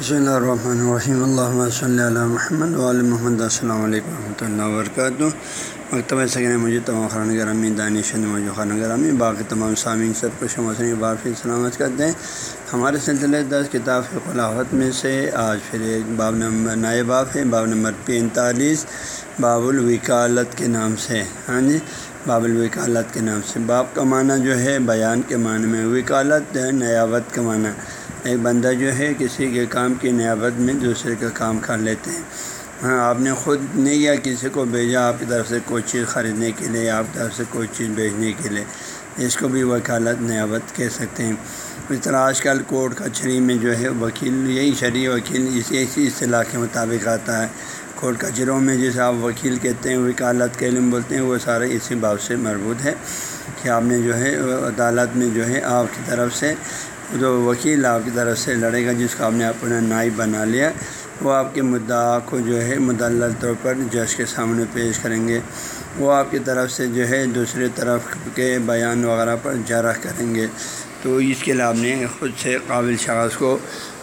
بسم اللہ الرحمن الرحیم اللہ صلی اللہ محمد علیہ محمد السلام علیکم ورحمۃ اللہ وبرکاتہ مکتبہ سکن مجھے تمام خران گرامی دانش مجھے خانہ گرامی باقی تمام سامعین سب کچھ مسئلہ بارفی سلامت کرتے ہیں ہمارے سلسلے دس کتاب خلافت میں سے آج پھر ایک باب نمبر نئے باب ہے باب نمبر پینتالیس باب الوکالت کے نام سے ہاں جی باب الوکالت کے نام سے باب کا معنی جو ہے بیان کے معنی میں وکالت نیابت کا معنی ایک بندہ جو ہے کسی کے کام کی نیابت میں دوسرے کا کام کر لیتے ہیں۔ ہاں آپ نے خود نہیں یا کسی کو بھیجا آپ کی طرف سے کوئی چیز خریدنے کے لیے، آپ کی طرف سے کوئی چیز بھیجنے کے لیے۔ اس کو بھی وکالت نیابت کہہ سکتے ہیں۔ اس طرح آج کل کورٹ کچہری میں جو ہے وکیل، یہی شرعی وکیل اسی اسی اصطلاح کے مطابق آتا ہے۔ کورٹ کچہروں میں جسے آپ وکیل کہتے ہیں، وکالت کے علم بولتے ہیں، وہ سارے اسی باب سے مربوط ہے۔ کہ آپ نے جو ہے، عدالت میں جو ہے آپ کی طرف سے جو وکیل آپ کی طرف سے لڑے گا، جس کو آپ نے اپنا نائب بنا لیا، وہ آپ کے مدعا کو جو ہے مدلل طور پر جج کے سامنے پیش کریں گے۔ وہ آپ کی طرف سے جو ہے دوسری طرف کے بیان وغیرہ پر جرح کریں گے۔ تو اس کے لیے آپ نے خود سے قابل شخص کو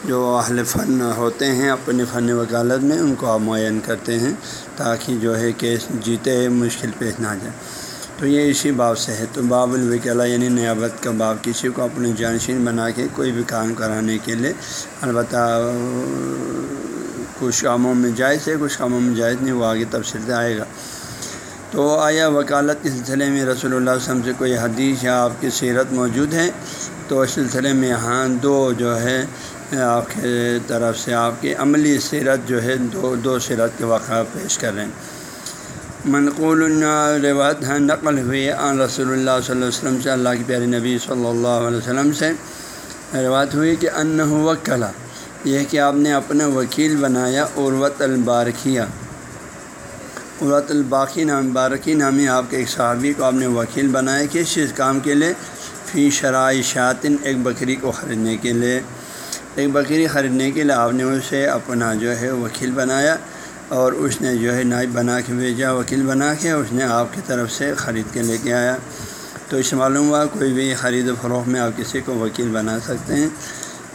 جو اہل فن ہوتے ہیں اپنے فن وکالت میں، ان کو آپ معین کرتے ہیں تاکہ جو ہے کیس جیتے، مشکل پیش نہ جائے۔ تو یہ اسی باب سے ہے۔ تو باب الوکلا یعنی نیابت کا باب۔ کسی کو اپنے جانشین بنا کے کوئی بھی کام کرانے کے لیے البتہ کچھ کاموں میں جائز ہے، کچھ کاموں میں جائز نہیں، وہ آگے تفصیل سے آئے گا۔ تو آیا وکالت کے سلسلے میں رسول اللہ علیہ وسلم سے کوئی حدیث یا آپ کی سیرت موجود ہے؟ تو اس سلسلے میں یہاں دو جو ہے، آپ کے طرف سے آپ کی عملی سیرت جو ہے، دو دو سیرت کے واقعہ پیش کر رہے ہیں۔ منقول روایت ہیں نقل ہوئی آن رسول اللہ صلی اللہ علیہ وسلم سے، اللہ کی پیاری نبی صلی اللہ علیہ وسلم سے۔ روایت ہوئی کہ ان وکلا یہ کہ آپ نے اپنا وکیل بنایا عروت البارکیہ۔ عروت الباقی نام، بارکی نامی آپ کے ایک صحابی کو آپ نے وکیل بنایا کس چیز کام کے لیے، فی شرائع شاطن ایک بکری کو خریدنے کے لیے۔ ایک بکری خریدنے کے لیے آپ نے اسے اپنا جو ہے وکیل بنایا۔ اور اس نے جو ہے نائب بنا کے بھیجا، وکیل بنا کے اس نے آپ کی طرف سے خرید کے لے کے آیا۔ تو اس معلوم ہوا کوئی بھی خرید و فروغ میں آپ کسی کو وکیل بنا سکتے ہیں۔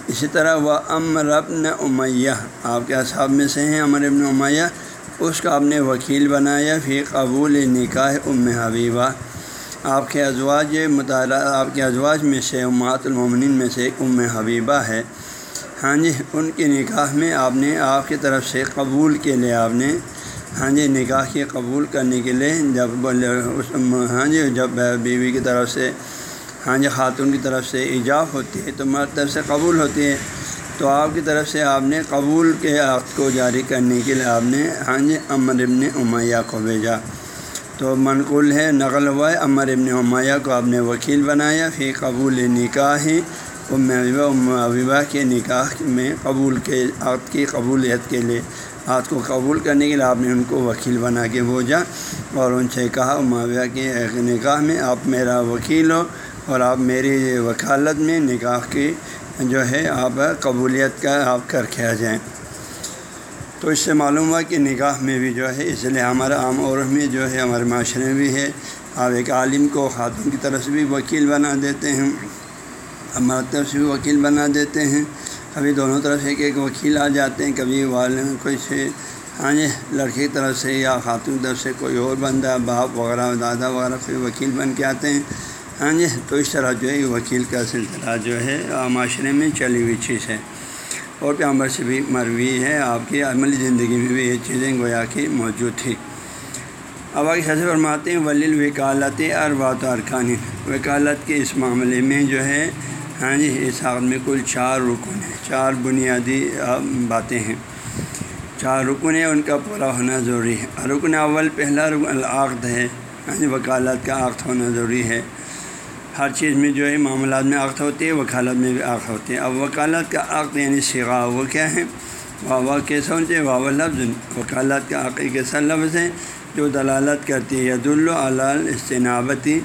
اسی طرح وہ امر ابن امیہ، آپ کے اصحاب میں سے ہیں امر ابن امیہ۔ اس کا آپ نے وکیل بنایا پھر قبول نکاح ام حبیبہ۔ آپ کے ازواج مطالعہ، آپ کے ازواج میں سے امات المومنین میں سے ایک ام حبیبہ ہے۔ ہاں جی ان کے نکاح میں آپ نے آپ کی طرف سے قبول کے لیے آپ نے ہاں جی نکاح کے قبول کرنے کے لیے جب ہاں جی جب بیوی کی طرف سے ہاں جی خاتون کی طرف سے ایجاب ہوتی ہے تو مرد طرف سے قبول ہوتی ہے۔ تو آپ کی طرف سے آپ نے قبول کے عقد کو جاری کرنے کے لیے آپ نے ہاں جی امر ابن امیہ کو بھیجا۔ تو منقول ہے، نقل ہوا ہے امر ابن امیہ کو آپ نے وکیل بنایا، پھر قبول نکاح ام ابیبہ ام ابیبہ کے نکاح میں قبول کے عقد کی قبولیت کے لیے عقد کو قبول کرنے کے لیے آپ نے ان کو وکیل بنا کے بھوجا اور ان سے کہا ام ابیبہ کے نکاح میں آپ میرا وکیل ہو اور آپ میری وکالت میں نکاح کی جو ہے آپ قبولیت کا آپ کر کے آ جائیں۔ تو اس سے معلوم ہوا کہ نکاح میں بھی جو ہے، اس لیے ہمارا عام عورت میں جو ہے، ہمارے معاشرے میں بھی ہے۔ آپ ایک عالم کو خاتون کی طرف سے بھی وکیل بنا دیتے ہیں۔ ہمارے طرف سے بھی وکیل بنا دیتے ہیں۔ کبھی دونوں طرف سے ایک ایک وکیل آ جاتے ہیں، کبھی والد کوئی سے ہاں جی لڑکی کی طرف سے یا خاتون طرف سے کوئی اور بندہ، باپ وغیرہ، دادا وغیرہ کوئی وکیل بن کے آتے ہیں۔ ہاں جی تو اس طرح جو ہے وکیل کا سلسلہ جو ہے معاشرے میں چلی ہوئی چیز ہے۔ اور پیامبر سے بھی مروی ہے، آپ کی عملی زندگی میں بھی یہ چیزیں گویا کی موجود تھی اب آگے حضرت فرماتے ہیں، ولیل وکالت اربات ارکان۔ وکالت کے اس معاملے میں جو ہے ہاں جی اس حال میں کل چار رکن ہیں۔ چار بنیادی باتیں ہیں۔ چار رکن ہیں، ان کا پورا ہونا ضروری ہے۔ رکن اول، پہلا رکن، العقد ہے۔ ہاں جی وکالت کا عقد ہونا ضروری ہے۔ ہر چیز میں جو ہے، معاملات میں عقد ہوتی ہے وکالت میں بھی عقد ہوتی ہے اب وکالت کا عقد یعنی سگا وہ کیا ہے؟ واہ کیسا ہوتے ہیں واہ لفظ وکالت کا عقد کیسا لفظ ہے؟ جو دلالت کرتی ہے ید العلال استنابتی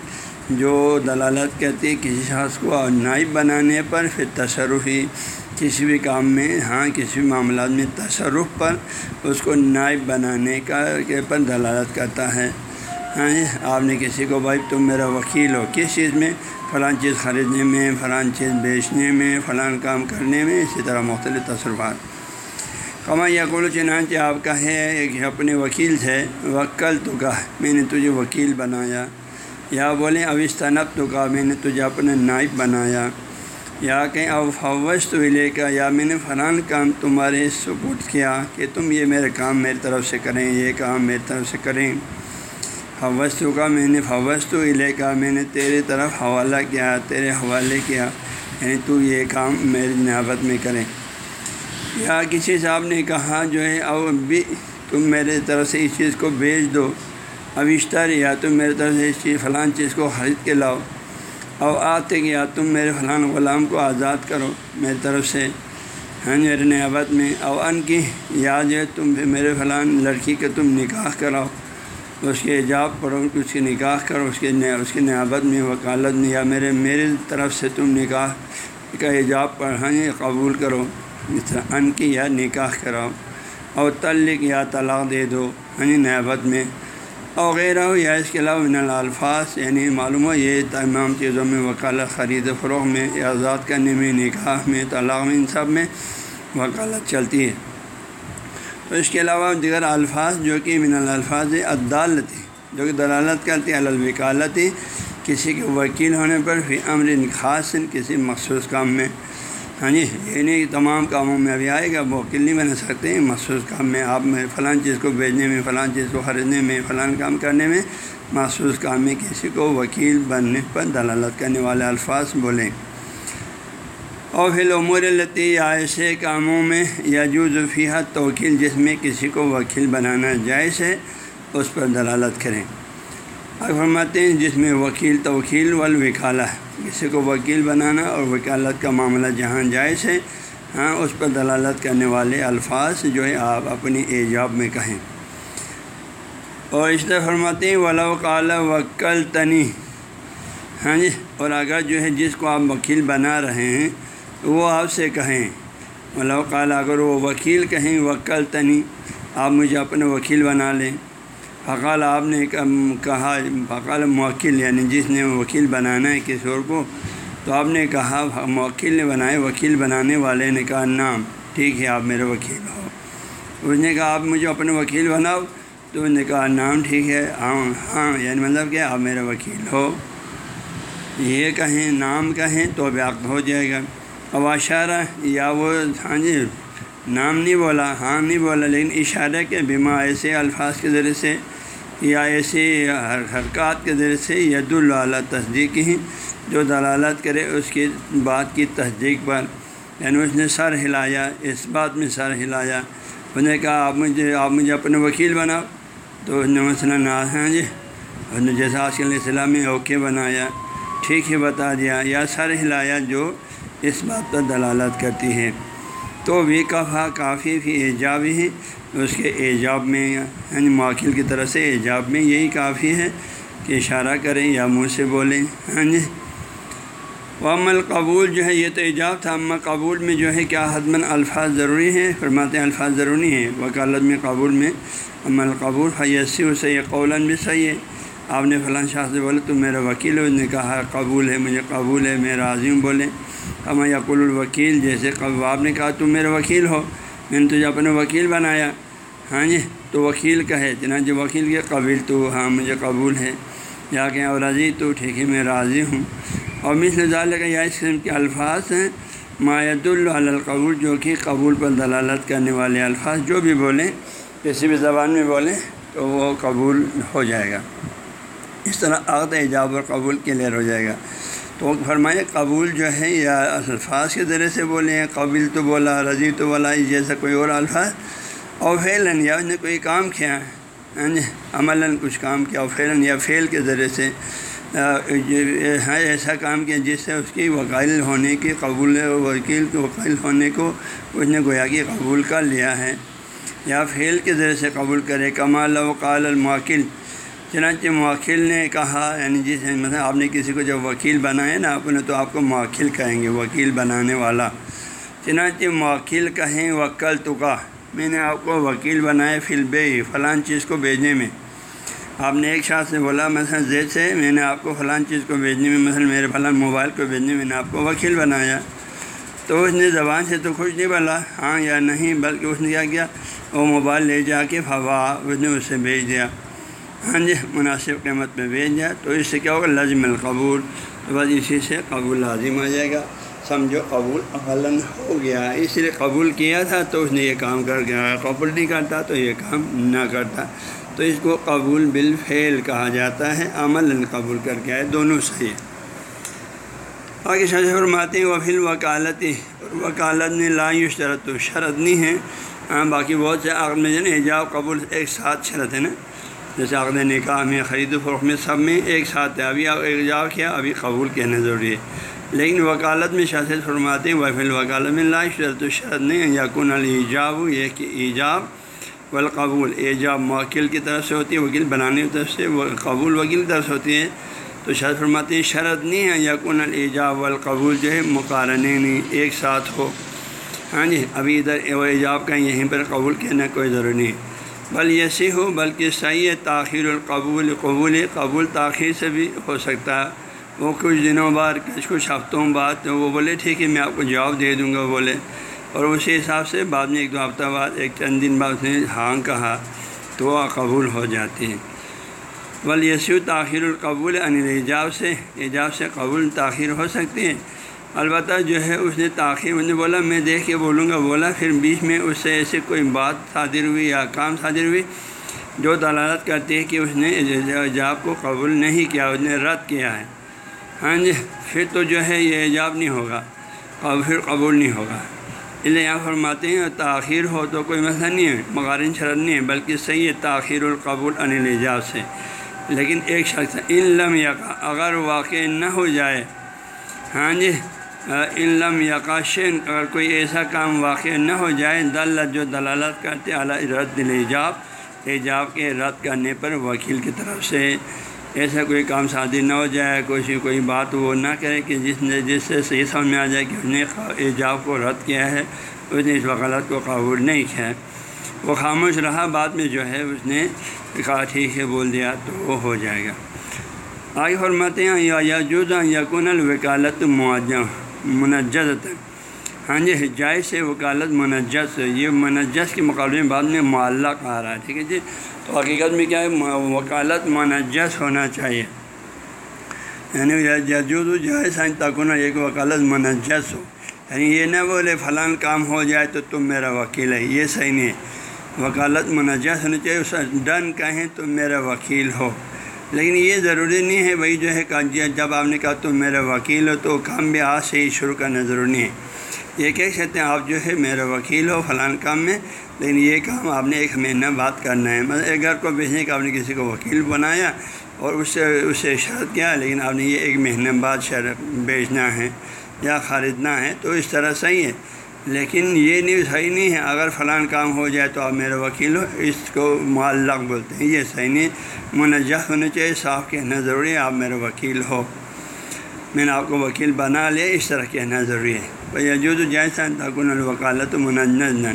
جو دلالت کرتی ہے کسی شخص کو نائب بنانے پر، پھر تصرفی کسی بھی کام میں ہاں کسی بھی معاملات میں تصرف پر اس کو نائب بنانے کا، کے پر دلالت کرتا ہے۔ ہاں آپ نے کسی کو، بھائی، تم میرا وکیل ہو، کس چیز میں؟ فلاں چیز خریدنے میں فلاں چیز بیچنے میں فلاں کام کرنے میں، اسی طرح مختلف تصرفات۔ کما یقول، چنانچہ آپ کا ہے کہ اپنے وکیل سے وکل تو کا میں نے تجھے وکیل بنایا۔ یا بولیں اوستنب تو کا میں نے تجھے اپنا نائب بنایا۔ یا کہیں او فوش تو لے کا یا میں نے فران کام تمہارے سپورٹ کیا کہ تم یہ میرے کام میری طرف سے کریں، یہ کام میری طرف سے کریں۔ فوستو کا میں نے فوستو لے کا میں نے تیرے طرف حوالہ کیا، تیرے حوالے کیا یعنی تو یہ کام میری نیابت میں کریں۔ یا کسی صاحب نے کہا جو ہے او بھی تم میرے طرف سے اس چیز کو بیچ دو۔ ابشتر یا تم میرے طرف سے اس چیز، فلان چیز کو خرید کے لاؤ۔ او آتے کہ یا تم میرے فلان غلام کو آزاد کرو میری طرف سے۔ ہاں جی، میرے نیابت میں۔ او ان کی یا جو ہے، تم میرے فلان لڑکی کا تم نکاح کراؤ۔ اس کے ایجاب پڑھو، اس کے نکاح کرو، اس کے اس کی نیابت میں، وکالت میں، یا میرے میرے طرف سے تم نکاح کا ایجاب پڑھائیں جی، قبول کرو۔ اس طرح ان کی یا نکاح کراؤ۔ اور تلق یا طلاق دے دو ہاں جی، ہنی نیابت میں۔ اور ہو یا اس کے علاوہ من الفاظ یعنی معلوم ہو یہ تمام چیزوں میں وکالت، خرید و فروغ میں آزاد کرنے میں، نکاح میں، طلاق میں، ان سب میں وکالت چلتی ہے۔ تو اس کے علاوہ دیگر الفاظ جو کہ من الفاظ عدالتی جو کہ دلالت کرتی ہے الوکالتی، کسی کے وکیل ہونے پر پھر امر خاص، کسی مخصوص کام میں۔ ہاں جی یہ نہیں تمام کاموں میں ابھی آئے گا، وہ وکیل نہیں بنا سکتے مخصوص کام میں آپ میں فلاں چیز کو بھیجنے میں فلاں چیز کو خریدنے میں فلاں کام کرنے میں مخصوص کام میں کسی کو وکیل بننے پر دلالت کرنے والے الفاظ بولیں۔ اور پھر عمر التی یا ایسے کاموں میں یا جو توکیل، جس میں کسی کو وکیل بنانا جائز ہے، اس پر دلالت کریں۔ فرماتے ہیں جس میں وکیل توکیل والوکالہ کسی کو وکیل بنانا اور وکالت کا معاملہ جہاں جائز ہے ہاں اس پر دلالت کرنے والے الفاظ جو ہے آپ اپنی ایجاب میں کہیں۔ اور اس طرح فرماتے ہیں ولا کالا وکل تنی ہاں جی اور اگر جو ہے جس کو آپ وکیل بنا رہے ہیں، وہ آپ سے کہیں۔ ولا کالا اگر وہ وکیل کہیں وکل تنی آپ مجھے اپنے وکیل بنا لیں۔ فقال آپ نے کہا، فقال موکل یعنی جس نے وکیل بنانا ہے کسی اور کو، تو آپ نے کہا، موکل نے بنائے، وکیل بنانے والے نے کہا نام ٹھیک ہے، آپ میرے وکیل ہو۔ اس نے کہا، آپ مجھے اپنے وکیل بناؤ۔ تو اس نے کہا نام ٹھیک ہے ہاں ہاں یعنی مطلب کہ آپ میرے وکیل ہو۔ یہ کہیں نام کہیں تو بیاقت ہو جائے گا۔ اب اشارہ، یا وہ ہاں جی نام نہیں بولا ہاں نہیں بولا، لیکن اشارہ کے بیما ایسے الفاظ کے ذریعے سے یا ایسی حرکات کے ذریعے سے ید اللہ تصدیق ہی، جو دلالت کرے اس کی بات کی تصدیق پر۔ یعنی اس نے سر ہلایا، اس بات میں سر ہلایا۔ اس نے کہا، آپ مجھے آپ مجھے اپنے وکیل بناؤ۔ تو اس نے مثلاً ہاں جی۔ اس نے جیسا آج علیہ السلام میں اوکے بنایا، ٹھیک ہے، بتا دیا۔ یا سر ہلایا جو اس بات پر دلالت کرتی ہے۔ تو بھی کفا کافی بھی ایجاب ہی اس کے ایجاب میں یعنی موکل کی طرف سے ایجاب میں یہی کافی ہے کہ اشارہ کریں یا منہ سے بولیں۔ ہاں جی۔ وہ عمل قبول جو ہے یہ تو ایجاب تھا عمل قبول میں جو ہے کیا حدمن الفاظ ضروری ہیں؟ فرماتے ہیں الفاظ ضروری ہیں۔ وکالت میں قبول میں عمل قبول فیسی اسے یہ قول بھی صحیح ہے آپ نے فلاں شاہ سے بولے تو میرا وکیل اس نے کہا، قبول ہے، مجھے قبول ہے، میں راضی ہوں بولے ہم یقول الوکیل جیسے آپ نے کہا، تم میرا وکیل ہو میں نے تجھے اپنے وکیل بنایا۔ ہاں جی تو وکیل کہے چنانچہ وکیل کے قبل تو ہاں مجھے قبول ہے۔ یا کہ اور راضی تو ٹھیک ہے، میں راضی ہوں۔ اور مثل ظال کا یا اس قسم کے الفاظ ہیں۔ مایت القبول، جو کہ قبول پر دلالت کرنے والے الفاظ جو بھی بولیں، کسی بھی زبان میں بولیں، تو وہ قبول ہو جائے گا۔ اس طرح عقد، ایجاب اور قبول کلیئر ہو جائے گا۔ تو فرمائے، قبول جو ہے یا الفاظ کے ذریعے سے بولے قبل تو بولا رضی تو بولا جیسا کوئی اور الفاظ؟ اور فیلن یا اس نے کوئی کام کیا؟ ہاں جی عملاً کچھ کام کیا اور فیلن یا فیل کے ذریعے سے۔ ہاں، ایسا کام کیا جس سے اس کی وکیل ہونے کی قبول، وکیل کے وکیل ہونے کو اس نے گویا کہ قبول کر لیا ہے۔ یا فیل کے ذریعے سے قبول کرے کمال وقال الموکل۔ چنانچہ موکل نے کہا یعنی جس مطلب آپ نے کسی کو جب وکیل بنائے نا، آپ نے تو آپ کو موکل کہیں گے، وکیل بنانے والا۔ چنانچہ موکل کہیں، وکل تو کا۔ میں نے آپ کو وکیل بنائے فل بے فلاں چیز کو بھیجنے میں۔ آپ نے ایک شاخ سے بولا، مثلاً زید سے، میں نے آپ کو فلاں چیز کو بھیجنے میں، مثلاً میرے فلاں موبائل کو بھیجنے میں نے آپ کو وکیل بنایا۔ تو اس نے زبان سے تو خوش نہیں بولا ہاں یا نہیں، بلکہ اس نے کیا کیا، وہ موبائل لے جا کے فوا، اس نے اسے بھیج دیا۔ ہاں جی مناسب قیمت پہ بھیج دیا۔ تو اس سے کیا ہوگا؟ لازم القبول۔ تو بس اسی سے قبول لازم آ جائے گا۔ سمجھو، قبول غلط ہو گیا۔ اس لیے قبول کیا تھا تو اس نے یہ کام کر گیا قبول نہیں کرتا تو یہ کام نہ کرتا۔ تو اس کو قبول بالفعل کہا جاتا ہے۔ عمل قبول کر کے آئے۔ دونوں صحیح آگے شاہ جی فرماتے ہیں وفیل وکالتی وکالت نے لا شرط تو شرط نہیں ہے۔ ہاں باقی بہت سے عقد میں جو نا حجاب قبول ایک ساتھ شرط ہے نا۔ جیسے عقد نکاح میں خرید و فروخت میں سب میں ایک ساتھ ہے ابھی ایجاب کیا، ابھی قبول کہنا ضروری ہے۔ لیکن وکالت میں شاست فرماتے ہیں وفیل وکالت میں لا شرط و شرط نہیں ہے یقن الجاب یہ کہ ایجاب والقبول۔ ایجاب موکل کی طرف سے ہوتی ہے، وکیل بنانے کی طرف سے، قبول وکیل کی طرف سے ہوتی ہے۔ تو شاید فرماتے ہیں، شرط نہیں ہے یقن الجاب والقبول جو ہے مقارنے نہیں، ایک ساتھ ہو۔ ہاں جی ابھی ادھر و ایجاب کا یہیں پر قبول کہنا کوئی ضروری نہیں۔ ہے بل ایسی ہو بلکہ صحیح ہے، تاخیر القبول، قبول قبول تاخیر سے بھی ہو سکتا ہے۔ وہ کچھ دنوں بعد، کچھ کچھ ہفتوں بعد، تو وہ بولے، ٹھیک ہے، میں آپ کو جواب دے دوں گا بولے۔ اور اسی حساب سے بعد میں ایک دو ہفتہ بعد، ایک چند دن بعد اس نے ہاں کہا، تو وہ قبول ہو جاتی ہیں بل یسو تاخیر القبول انل ایجاب سے ایجاب سے قبول تاخیر ہو سکتی ہے۔ البتہ جو ہے اس نے تاخیر نے بولا، میں دیکھ کے بولوں گا، بولا، پھر بیچ میں اس سے ایسے کوئی بات صادر ہوئی یا کام صادر ہوئی جو دلالت کرتی ہے کہ اس نے ایجاب کو قبول نہیں کیا، اس نے رد کیا ہے۔ ہاں جی پھر تو جو ہے یہ ایجاب نہیں ہوگا اور پھر قبول نہیں ہوگا۔ اس لیے یہاں فرماتے ہیں، تاخیر ہو تو کوئی مسئلہ نہیں ہے، مغارن شرط نہیں ہے، بلکہ صحیح ہے تاخیر القبول انل ایجاب سے۔ لیکن ایک شخص ان لم یقا اگر واقع نہ ہو جائے۔ ہاں جی ان لم یقاشن اگر کوئی ایسا کام واقع نہ ہو جائے دل جو دلالت کرتے، اعلیٰ رد ایجاب ایجاب کے رد کرنے پر وکیل کی طرف سے ایسا کوئی کام شادی نہ ہو جائے، کوئی کوئی بات وہ نہ کرے کہ جس نے، جس سے صحیح سمجھ میں آ جائے کہ اس نے ایجاب کو رد کیا ہے، اس نے اس وکالت کو قبول نہیں کیا ہے۔ وہ خاموش رہا، بعد میں جو ہے، اس نے کہا، ٹھیک ہے، بول دیا تو وہ ہو جائے گا۔ آگے فرماتے ہیں، یا یجوز یقون الوکالت معجم منجز ہاں جی جائز سے وکالت منجس یہ منجس کے مقابلے میں بعد میں معلق آ رہا ہے، ٹھیک ہے جی؟ تو حقیقت میں کیا ہے وکالت منجس ہونا چاہیے۔ یعنی یجوز جائز سائن تکن ایک وکالت منجس ہو۔ یعنی یہ نہ بولے فلاں کام ہو جائے تو تم میرا وکیل ہے یہ صحیح نہیں ہے۔ وکالت منجس ہونی چاہیے، اس ڈن کہیں تم میرا وکیل ہو۔ لیکن یہ ضروری نہیں ہے بھائی جو ہے جب آپ نے کہا تم میرا وکیل ہو تو کام بھی آج سے ہی شروع کرنا ضروری نہیں ہے۔ یہ کہہ سکتے ہیں آپ جو ہے میرا وکیل ہو فلاں کام میں، لیکن یہ کام آپ نے ایک مہینہ بات کرنا ہے۔ مطلب ایک گھر کو بھیجنے کا آپ نے کسی کو وکیل بنایا اور اس سے اسے شرط کیا، لیکن آپ نے یہ ایک مہینے بعد شرط بیچنا ہے یا خریدنا ہے تو اس طرح صحیح ہے۔ لیکن یہ نہیں صحیح نہیں ہے۔ اگر فلاں کام ہو جائے تو آپ میرا وکیل ہو، اس کو معلق بولتے ہیں۔ یہ صحیح نہیں منجہ ہونا چاہیے صاف کہنا ضروری ہے، آپ میرا وکیل ہو۔ میں نے آپ کو وکیل بنا لیا، اس طرح کہنا ضروری ہے۔ بھائی یجوز جیسا تکن الوکالت منجن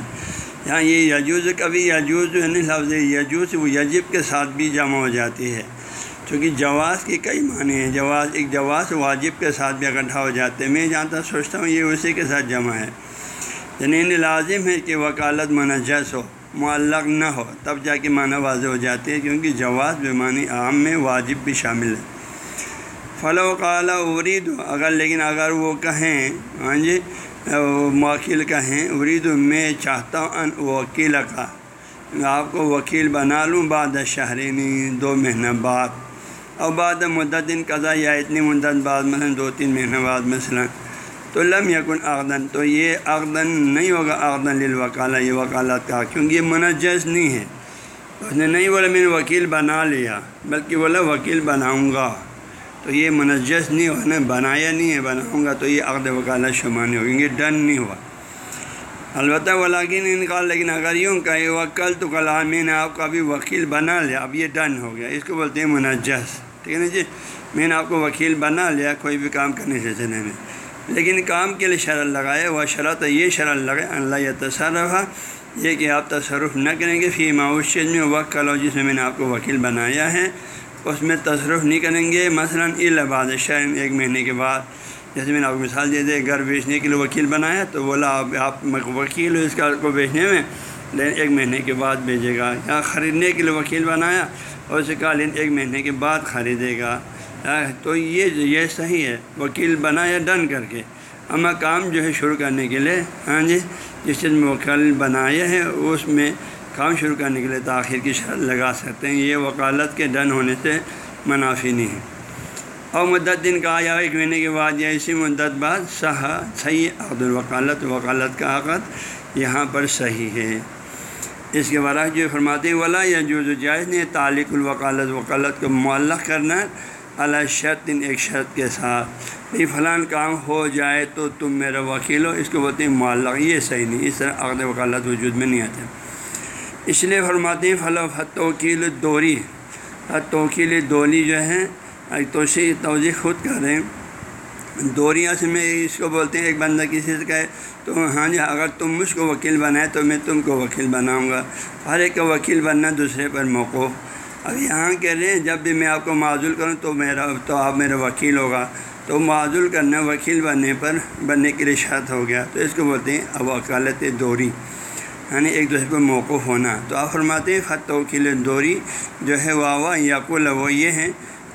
یہاں یہ یجوز، کبھی یجوز جو ہے لفظ یجوز وہ یجب کے ساتھ بھی جمع ہو جاتی ہے۔ چونکہ جواز کے کئی معنی ہیں۔ جواز، ایک جواز واجب کے ساتھ بھی اکٹھا ہو جاتے ہیں۔ میں جہاں تک سوچتا ہوں، یہ اسی کے ساتھ جمع ہے۔ یعنی لازم ہے کہ وکالت منجس ہو، معلق نہ ہو، تب جا کے معنی واضح ہو جاتی ہے کیونکہ جواز بے معنی عام میں واجب بھی شامل ہے۔ فلاں وکالا ارید اگر لیکن اگر وہ کہیں ہاں جی موکل کہیں ارید میں چاہتا ہوں وکیل کا۔ آپ کو وکیل بنا لوں بعد شہرینی دو مہینہ بعد، اور بعد مدت دن قضا یا اتنی مدت بعد، مثلاً دو تین مہینہ بعد، مثلاً۔ تو لم یکن اقدن تو یہ اقدن نہیں ہوگا اقدن للوکالہ، یہ وکالت کا، کیونکہ یہ منجز نہیں ہے۔ اس نے نہیں بولا میں نے وکیل بنا لیا، بلکہ بولا وکیل بناؤں گا۔ تو یہ منجس نہیں ہوا نا بنایا نہیں ہے، بناؤں گا تو یہ عقد وکالت شمع نہیں ہوگی یہ ڈن نہیں ہوا۔ البتہ ولاکن انکال لیکن اگر یوں کہ وکل تو کل میں نے آپ کا ابھی وکیل بنا لیا، اب یہ ڈن ہو گیا۔ اس کو بولتے ہیں منجس ٹھیک ہے نا جی؟ میں نے آپ کو وکیل بنا لیا، کوئی بھی کام کرنے سے چلے میں۔ لیکن کام کے لیے شرط لگائے، وہ شرط یہ شرط لگائے اللہ یہ تصرف یہ کہ آپ تصرف نہ کریں گے، فی معاشیت میں وقت کلو جس میں میں نے آپ کو وکیل بنایا ہے، اس میں تصرف نہیں کریں گے، مثلاً الباد شہر ایک مہینے کے بعد۔ جیسے میں نے آپ کو مثال دے دے گھر بیچنے کے لیے وکیل بنایا، تو بولا آپ آپ وکیل ہو اس کا کو بیچنے میں لیکن ایک مہینے کے بعد بھیجے گا، یا خریدنے کے لیے وکیل بنایا، اور اسے کہا لیکن ایک مہینے کے بعد خریدے گا۔ تو یہ یہ صحیح ہے۔ وکیل بنایا ڈن کر کے۔ اما کام جو ہے شروع کرنے کے لیے۔ ہاں جی جس چیز میں وکیل بنایا ہے، اس میں کام شروع کرنے کے لیے تاخیر کی شرط لگا سکتے ہیں۔ یہ وکالت کے ڈن ہونے سے منافی نہیں ہے۔ اور مدت دن کا آیا، ایک مہینے کے بعد یا اسی مدت بعد صح صحیح عبد الوکالت، وکالت کا عقد یہاں پر صحیح ہے۔ اس کے برعکس جو فرماتے ہیں، ولا یا جو جائز نہیں تعلق الوکالت، وکالت کو معلق کرنا اللہ شرط ایک شرط کے ساتھ۔ یہ فلان کام ہو جائے تو تم میرا وکیل ہو، اس کو بولتے ہیں معلق یہ صحیح نہیں، اس طرح عقد وکالت وجود میں نہیں آتے۔ اس لیے فرماتے ہیں فلاں توکیل دوری توکیل دولی جو ہے توسیع توجہ خود کریں دوریاں سے میں اس کو بولتے ہیں، ایک بندہ کسی سے کہے تو ہاں جی اگر تم مجھ کو وکیل بنائے تو میں تم کو وکیل بناؤں گا۔ ہر ایک کا وکیل بننا دوسرے پر موقع اب یہاں کہہ رہے ہیں، جب بھی میں آپ کو معذول کروں تو میرا، تو آپ میرا وکیل ہوگا۔ تو معذول کرنا، وکیل بننے پر، بننے کے لیے شرط ہو گیا۔ تو اس کو بولتے ہیں اب وکالت دوری۔ یعنی ایک دوسرے پر موقف ہونا۔ تو آپ فرماتے ہیں خط وکیل دوری جو ہے، واہ واہ، یقول، وہ یہ ہیں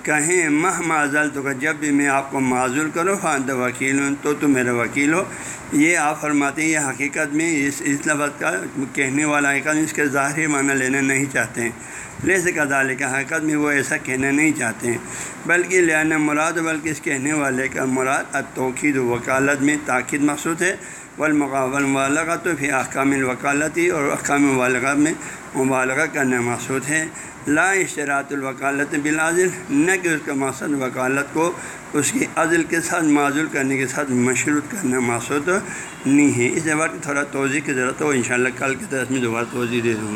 کہیں، مہ معذل تو جب بھی میں آپ کو معذول کروں ہاں، فاند وکیل ہوں تو تم میرا وکیل ہو۔ یہ آپ فرماتے ہیں، یہ حقیقت میں اس اس لفظ کا کہنے والا حقیقت اس کے ظاہری معنی لینا نہیں چاہتے ہیں۔ لے کا ظال کا حقیقت میں وہ ایسا کہنا نہیں چاہتے ہیں۔ بلکہ لانا مراد، بلکہ اس کہنے والے کا مراد اتوقید وکالت میں تاکید مقصود ہے۔ والمقابل مبالغہ تو پھر احکام الوکالتی اور احکام مبالغہ میں مبالغہ کرنا مقصود ہے لا اشتراط الوکالت بالعضل نہ کہ اس کا مقصد وکالت کو اس کی عزل کے ساتھ معذول کرنے کے ساتھ، مشروط کرنا مقصود نہیں ہے۔ اس بات کی تھوڑا توضیع کی ضرورت ہو ان شاء اللہ کل کی طرف میں دوبارہ توضیع دے دوں گا۔